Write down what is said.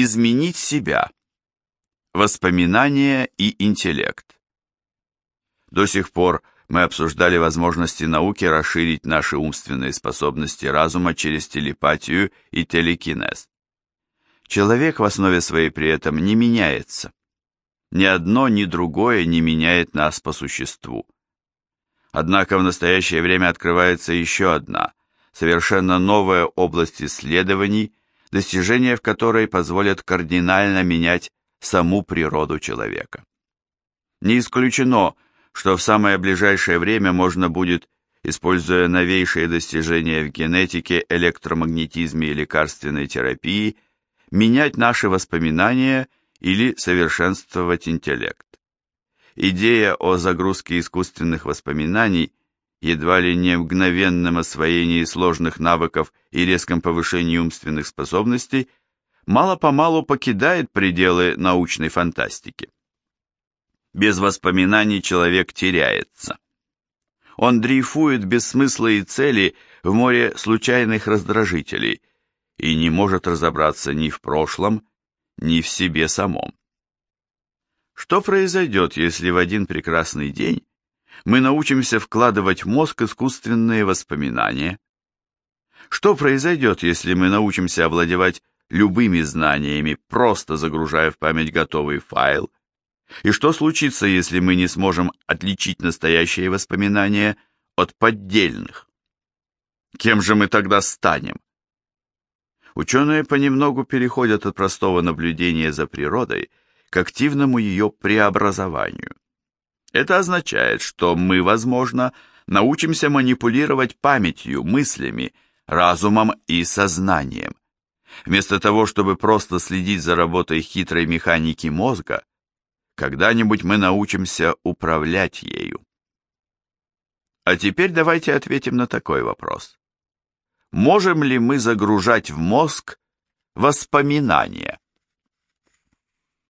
Изменить себя. Воспоминания и интеллект. До сих пор мы обсуждали возможности науки расширить наши умственные способности разума через телепатию и телекинез. Человек в основе своей при этом не меняется. Ни одно, ни другое не меняет нас по существу. Однако в настоящее время открывается еще одна, совершенно новая область исследований, достижения в которой позволят кардинально менять саму природу человека. Не исключено, что в самое ближайшее время можно будет, используя новейшие достижения в генетике, электромагнетизме и лекарственной терапии, менять наши воспоминания или совершенствовать интеллект. Идея о загрузке искусственных воспоминаний, едва ли не мгновенном освоении сложных навыков и резком повышении умственных способностей, мало-помалу покидает пределы научной фантастики. Без воспоминаний человек теряется. Он дрейфует без смысла и цели в море случайных раздражителей и не может разобраться ни в прошлом, ни в себе самом. Что произойдет, если в один прекрасный день мы научимся вкладывать в мозг искусственные воспоминания? Что произойдет, если мы научимся овладевать любыми знаниями, просто загружая в память готовый файл? И что случится, если мы не сможем отличить настоящие воспоминания от поддельных? Кем же мы тогда станем? Ученые понемногу переходят от простого наблюдения за природой к активному ее преобразованию. Это означает, что мы, возможно, научимся манипулировать памятью, мыслями, разумом и сознанием. Вместо того, чтобы просто следить за работой хитрой механики мозга, когда-нибудь мы научимся управлять ею. А теперь давайте ответим на такой вопрос. Можем ли мы загружать в мозг воспоминания?